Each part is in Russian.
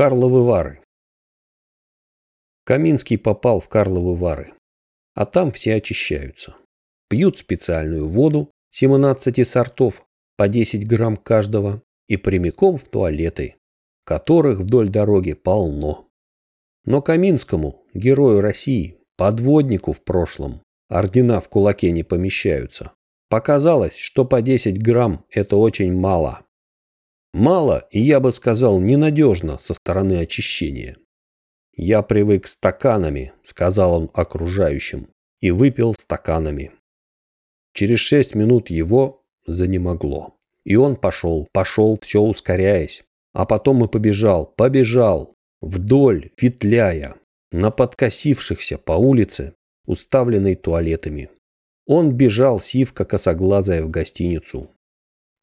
Карловы Вары. Каминский попал в Карловы Вары. А там все очищаются. Пьют специальную воду 17 сортов по 10 грамм каждого и прямиком в туалеты, которых вдоль дороги полно. Но Каминскому, герою России, подводнику в прошлом, ордена в кулаке не помещаются. Показалось, что по 10 грамм это очень мало. Мало и, я бы сказал, ненадежно со стороны очищения. «Я привык стаканами», — сказал он окружающим, и выпил стаканами. Через шесть минут его занемогло. И он пошел, пошел, все ускоряясь. А потом и побежал, побежал, вдоль, ветляя, на подкосившихся по улице, уставленной туалетами. Он бежал, сивка косоглазая, в гостиницу.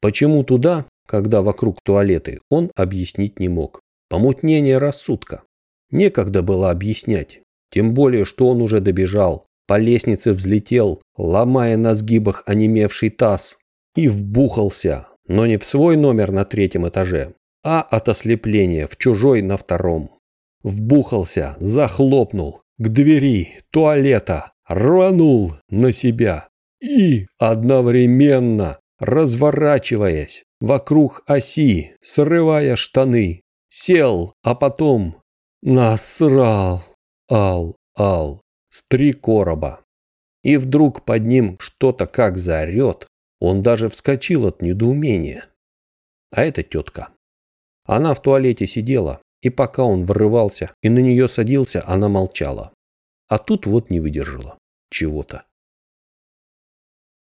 Почему туда? Когда вокруг туалеты, он объяснить не мог. Помутнение рассудка. Некогда было объяснять. Тем более, что он уже добежал, по лестнице взлетел, ломая на сгибах онемевший таз, и вбухался, но не в свой номер на третьем этаже, а от ослепления в чужой на втором. Вбухался, захлопнул, к двери туалета, рванул на себя и одновременно, разворачиваясь, вокруг оси, срывая штаны. Сел, а потом насрал. Ал, ал, с три короба. И вдруг под ним что-то как заорет. Он даже вскочил от недоумения. А это тетка. Она в туалете сидела, и пока он врывался и на нее садился, она молчала. А тут вот не выдержала чего-то.